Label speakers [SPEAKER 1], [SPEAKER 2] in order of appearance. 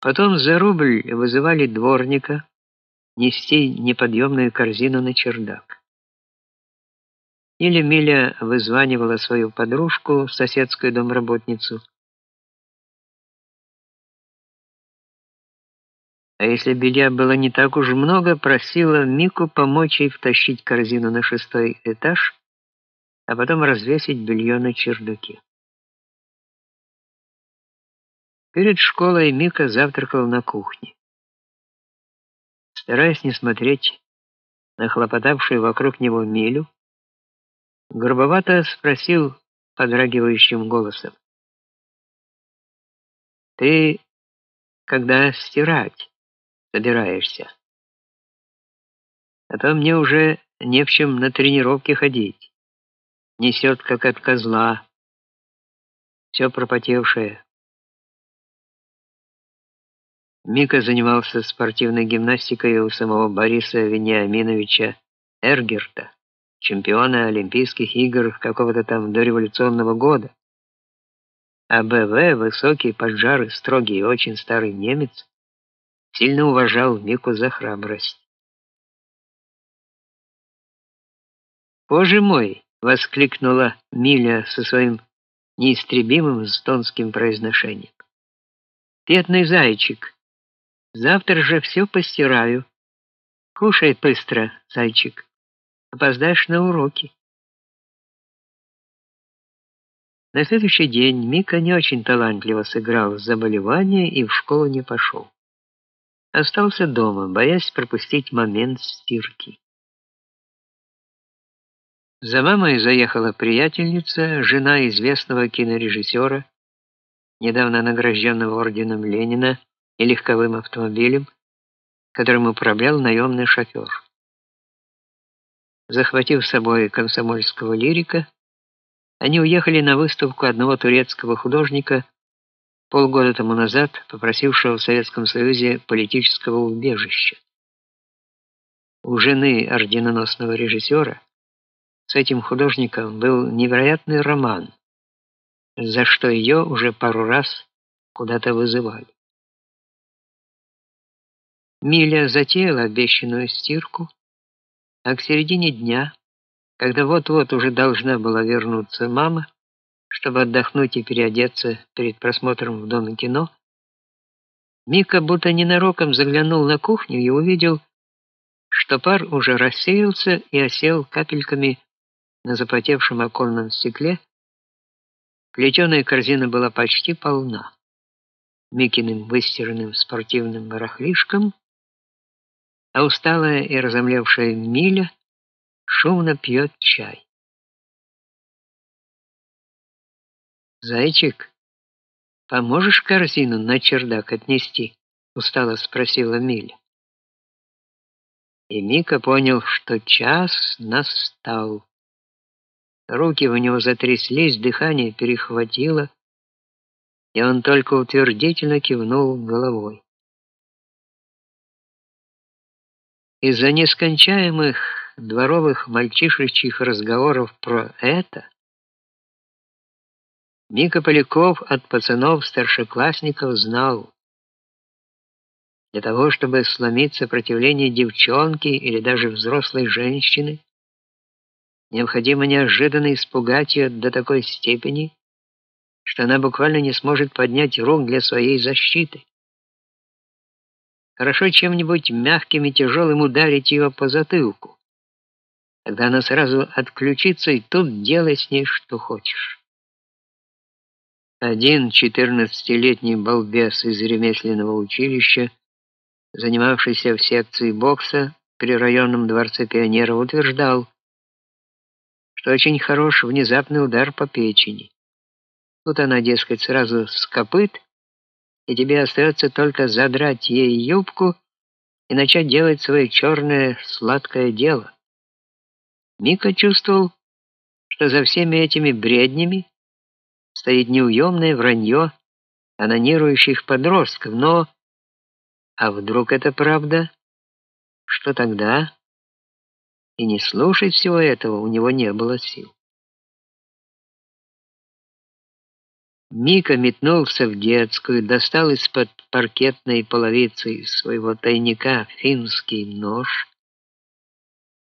[SPEAKER 1] Потом за рубль вызывали дворника нести неподъемную корзину на чердак. Или Миля вызванивала свою подружку, соседскую домработницу. А если белья было не так уж много, просила Мику помочь ей втащить корзину на шестой этаж, а потом развесить белье на чердаке. Перед школой Мика завтракал на кухне. Стараясь не смотреть на хлопотавшую вокруг него Милю, грубовато спросил подрагивающим голосом: "Ты когда стирать собираешься? А то мне уже не в чем на тренировки ходить. Несет как от козла, все пропотевшее". Мика занимался спортивной гимнастикой у самого Бориса Вениаминовича Эргерта, чемпиона Олимпийских игр какого-то там дореволюционного года. А БВ, высокий, поджарый, строгий и очень старый немец, сильно уважал Мику за храбрость. «Боже мой!» — воскликнула Миля со своим неистребимым стонским произношением. «Бедный зайчик!» Завтра же все постираю. Кушай быстро, зайчик. Опоздаешь на уроки. На следующий день Мика не очень талантливо сыграл заболевание и в школу не пошел. Остался дома, боясь пропустить момент стирки. За мамой заехала приятельница, жена известного кинорежиссера, недавно награжденного орденом Ленина, и легковым автомобилем, которым управлял наемный шофер. Захватив с собой комсомольского лирика, они уехали на выставку одного турецкого художника, полгода тому назад попросившего в Советском Союзе политического убежища. У жены орденоносного режиссера с этим художником был невероятный роман, за что ее уже пару раз куда-то вызывали. Миля затеяла обещанную стирку, а к середине дня, когда вот-вот уже должна была вернуться мама, чтобы отдохнуть и переодеться перед просмотром в доме кино, Мика будто ненароком заглянул на кухню и увидел, что пар уже рассеялся и осел капельками на запотевшем оконном стекле. Плетеная корзина была почти полна. Микиным выстиранным спортивным барахлишком а усталая и разомлевшая Миля шумно пьет чай. Зайчик, поможешь корзину на чердак отнести? устало спросила Миля. И Мика понял, что час настал. Руки у него затряслись, дыхание перехватило, и он только утвердительно кивнул головой. Из-за нескончаемых дворовых мальчишечьих разговоров про это Мика Поляков от пацанов-старшеклассников знал, для того, чтобы сломить сопротивление девчонки или даже взрослой женщины, необходимо неожиданно испугать ее до такой степени, что она буквально не сможет поднять рук для своей защиты. Хорошо чем-нибудь мягким и тяжелым ударить ее по затылку. Тогда она сразу отключится, и тут делай с ней что хочешь. Один четырнадцатилетний балбес из ремесленного училища, занимавшийся в секции бокса при районном дворце пионеров, утверждал, что очень хорош внезапный удар по печени. Тут она, дескать, сразу с копыт и тебе остается только задрать ей юбку и начать делать свое черное сладкое дело. Мика чувствовал, что за всеми этими бреднями стоит неуемное вранье анонирующих подростков, но а вдруг это правда? Что тогда? И не слушать всего этого у него не было сил. Мика метнулся в детскую, достал из-под паркетной половицы своего тайника финский нож